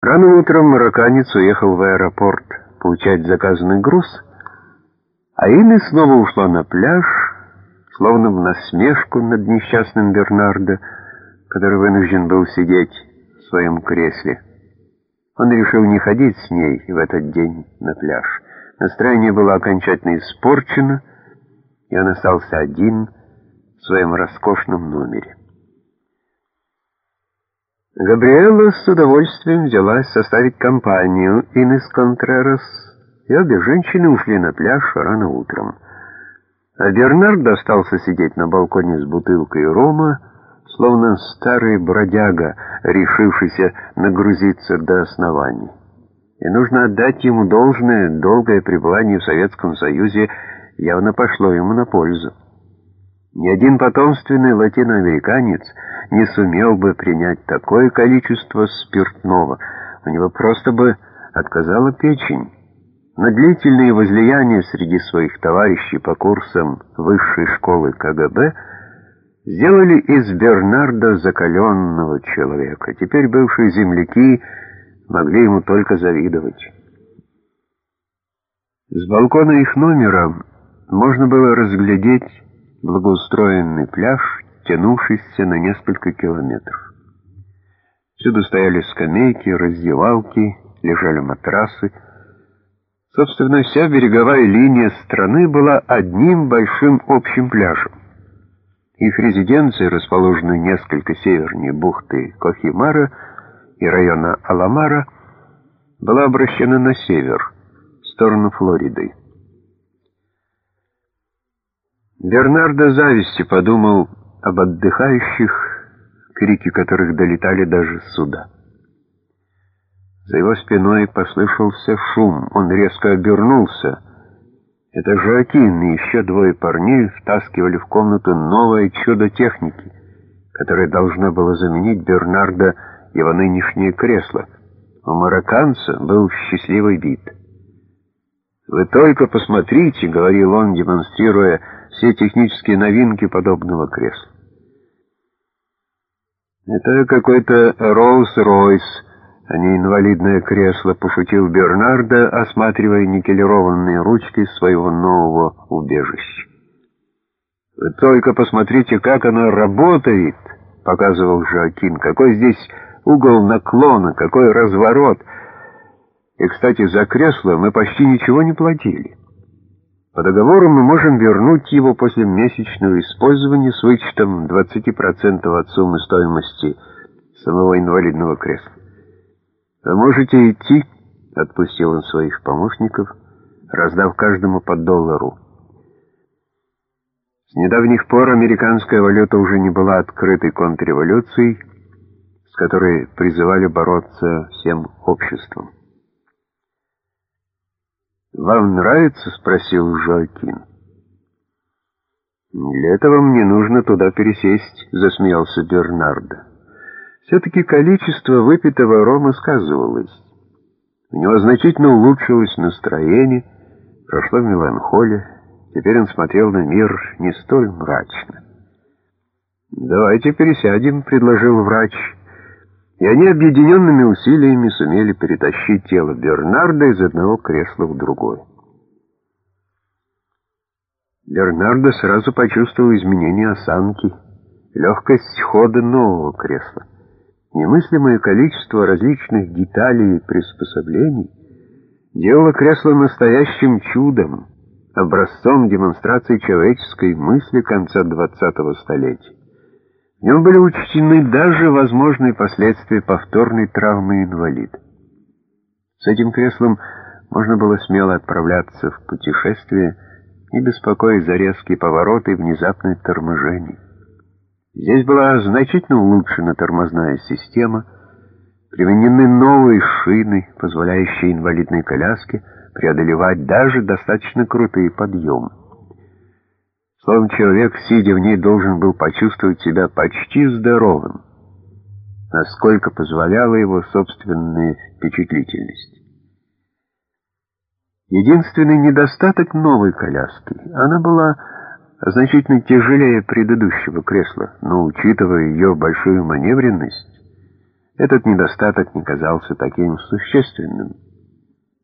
Рано утром марокканец уехал в аэропорт получать заказанный груз, а Инна снова ушла на пляж, словно в насмешку над несчастным Бернардо, который вынужден был сидеть в своем кресле. Он решил не ходить с ней в этот день на пляж. Настроение было окончательно испорчено, и он остался один в своем роскошном номере. Габриэла с удовольствием взялась составить компанию Инес Контрерас, и обе женщины ушли на пляж рано утром. А Бернард остался сидеть на балконе с бутылкой рома, словно старый бродяга, решившийся нагрузиться до основания. И нужно отдать ему должное, долгое пребывание в Советском Союзе явно пошло ему на пользу. Ни один потомственный латиноамериканец не сумел бы принять такое количество спиртного. У него просто бы отказала печень. Но длительные возлияния среди своих товарищей по курсам высшей школы КГБ сделали из Бернарда закаленного человека. Теперь бывшие земляки могли ему только завидовать. С балкона их номера можно было разглядеть благоустроенный пляж, тянувшийся на несколько километров. Всюду стояли скамейки, раздевалки, лежали матрасы. Собственно, вся береговая линия страны была одним большим общим пляжем. Их резиденции, расположенные несколько севернее бухты Кохимара и района Аламара, была обращена на север, в сторону Флориды. Бернардо зависти подумал об отдыхающих, крики которых долетали даже сюда. За его спиной послышался шум. Он резко обернулся. Это Жоакин и еще двое парней втаскивали в комнату новое чудо техники, которое должно было заменить Бернардо его нынешнее кресло. У марокканца был счастливый вид. «Вы только посмотрите», — говорил он, демонстрируя все технические новинки подобного кресла. «Это какой-то Роллс-Ройс, а не инвалидное кресло», — пошутил Бернардо, осматривая никелированные ручки своего нового убежища. «Вы только посмотрите, как оно работает», — показывал Жоакин. «Какой здесь угол наклона, какой разворот. И, кстати, за кресло мы почти ничего не платили». По договору мы можем вернуть его после месячного использования с вычетом 20% от суммы стоимости самого инвалидного кресла. «Вы можете идти», — отпустил он своих помощников, раздав каждому по доллару. С недавних пор американская валюта уже не была открытой контрреволюцией, с которой призывали бороться всем обществом. «Вам нравится?» — спросил Жоакин. «Для этого мне нужно туда пересесть», — засмеялся Бернардо. Все-таки количество выпитого рома сказывалось. У него значительно улучшилось настроение, прошла меланхолия, теперь он смотрел на мир не столь мрачно. «Давайте пересядем», — предложил врач и они объединенными усилиями сумели перетащить тело Бернарда из одного кресла в другое. Бернардо сразу почувствовал изменение осанки, легкость хода нового кресла. Немыслимое количество различных деталей и приспособлений делало кресло настоящим чудом, образцом демонстрации человеческой мысли конца 20-го столетия. В нем были учтены даже возможные последствия повторной травмы инвалида. С этим креслом можно было смело отправляться в путешествие, не беспокоясь за резкие повороты и внезапное торможение. Здесь была значительно улучшена тормозная система, применены новые шины, позволяющие инвалидной коляске преодолевать даже достаточно крутые подъемы. Словом, человек, сидя в ней, должен был почувствовать себя почти здоровым, насколько позволяла его собственная впечатлительность. Единственный недостаток новой коляски — она была значительно тяжелее предыдущего кресла, но, учитывая ее большую маневренность, Этот недостаток не казался таким существенным.